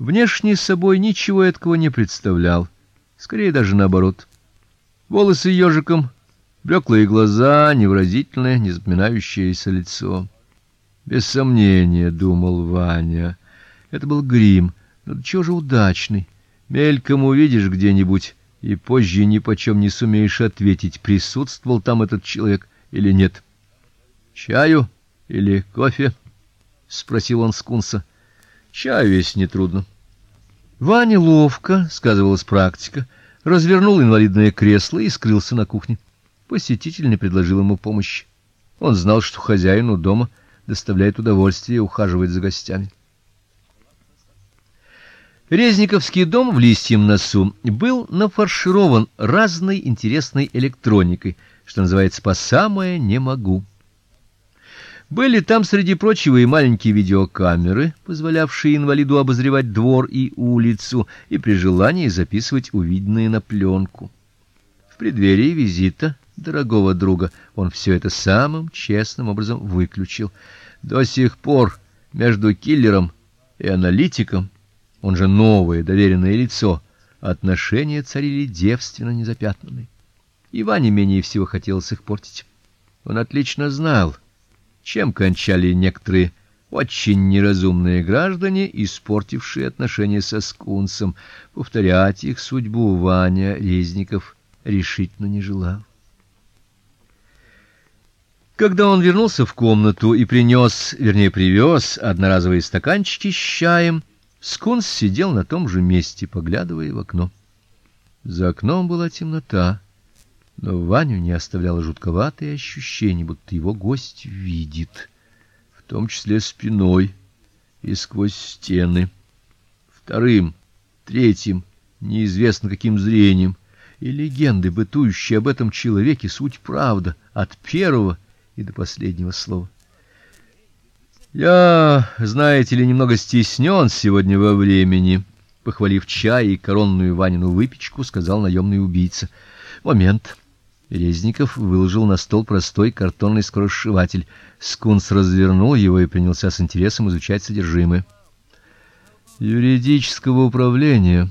внешне собой ничего этого не представлял, скорее даже наоборот. Волосы ежиком, блеклые глаза, невыразительное, не запоминающееся лицо. Без сомнения, думал Ваня. Это был грим, но чего же удачный. Мельком увидишь где-нибудь и позже ни почем не сумеешь ответить, присутствовал там этот человек или нет. Чаю или кофе? спросил он скунса. Чаю есть не трудно. Ваня ловко, сказывалась практика, развернул инвалидное кресло и скрылся на кухне. Посетитель не предложил ему помощи. Он знал, что хозяину дома доставляет удовольствие ухаживать за гостями. Резниковский дом в Листьем носу был нафарширован разной интересной электроникой, что называется по самое не могу. Были там среди прочего и маленькие видеокамеры, позволявшие инвалиду обозревать двор и улицу и при желании записывать увиденное на пленку. В преддверии визита дорогого друга он все это самым честным образом выключил. До сих пор между киллером и аналитиком он же новое доверенное лицо, отношения царили девственно незапятнанные. Иване менее всего хотелось их портить. Он отлично знал, чем кончали некоторые очень неразумные граждане, испортившие отношения со скунсом. Повторять их судьбу Ваня Резников решительно не желал. Когда он вернулся в комнату и принес, вернее, привез одноразовые стаканчики с чаем, Скунс сидел на том же месте, поглядывая в окно. За окном была темнота, но Ваню не оставляло жутковатое ощущение, будто его гость видит, в том числе спиной и сквозь стены. Вторым, третьим, неизвестно каким зрением, и легенды, бытующие об этом человеке, суть правда от первого и до последнего слова. Я, знаете ли, немного стеснен сегодня во времени, похвалив чай и коронную Ванину выпечку, сказал наемный убийца. Момент. Резников выложил на стол простой картонный скоросшиватель. Скунс развернул его и принялся с интересом изучать содержимое. Юридического управления,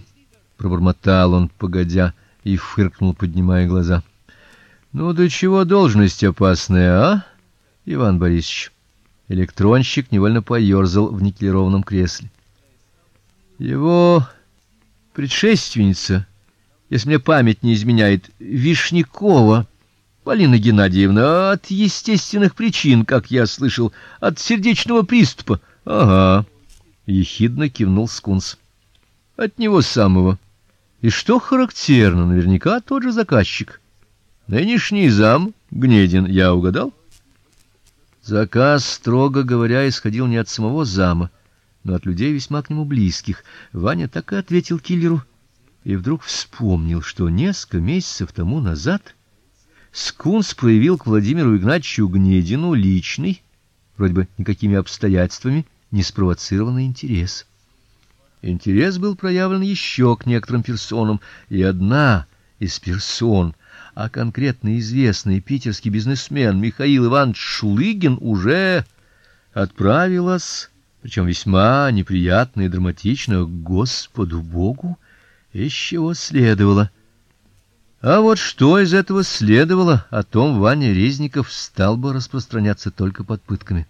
пробормотал он, погодя, и фыркнул, поднимая глаза. Ну до чего должность опасная, а, Иван Борисович? Электронщик невольно поерзал в никелированном кресле. Его предшественница, если мне память не изменяет, Вишнякова Полина Геннадьевна от естественных причин, как я слышал, от сердечного приступа. Ага, ехидно кивнул Скунс. От него самого. И что характерно, наверняка тот же заказчик. Нынешний зам Гнедин, я угадал? Заказ, строго говоря, исходил не от самого зама, но от людей весьма к нему близких. Ваня так и ответил киллеру и вдруг вспомнил, что несколько месяцев тому назад Скунс проявил к Владимиру Игнатьевичу Гнедину личный, вроде бы никакими обстоятельствами не спровоцированный интерес. Интерес был проявлен еще к некоторым персонам, и одна из персон а конкретно известный питерский бизнесмен Михаил Иванович Шулыгин уже отправилась, причем весьма неприятно и драматично, к Господу Богу, из чего следовало. А вот что из этого следовало, о том Ваня Резников стал бы распространяться только под пытками.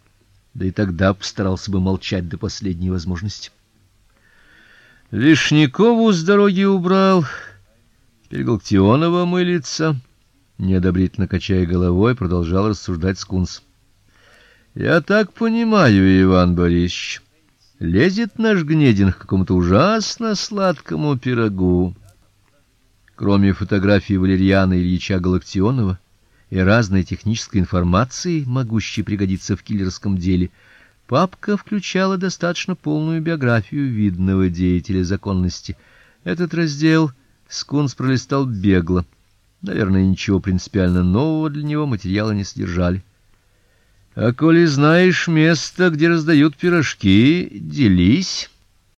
Да и тогда постарался бы молчать до последней возможности. Вишнякову с дороги убрал, Теперь Галактионова мылится, неодобрительно качая головой, продолжал рассуждать Скунс. Я так понимаю, Иван Борисович, лезет наш Гнедин к какому-то ужасно сладкому пирогу. Кроме фотографии Валерьяна Ильича Галактионова и разной технической информации, могущей пригодиться в киллерском деле, папка включала достаточно полную биографию видного деятеля законности. Этот раздел Скунс пролистал бегло. Наверное, ничего принципиально нового для него материалы не содержали. А коли знаешь место, где раздают пирожки, делись.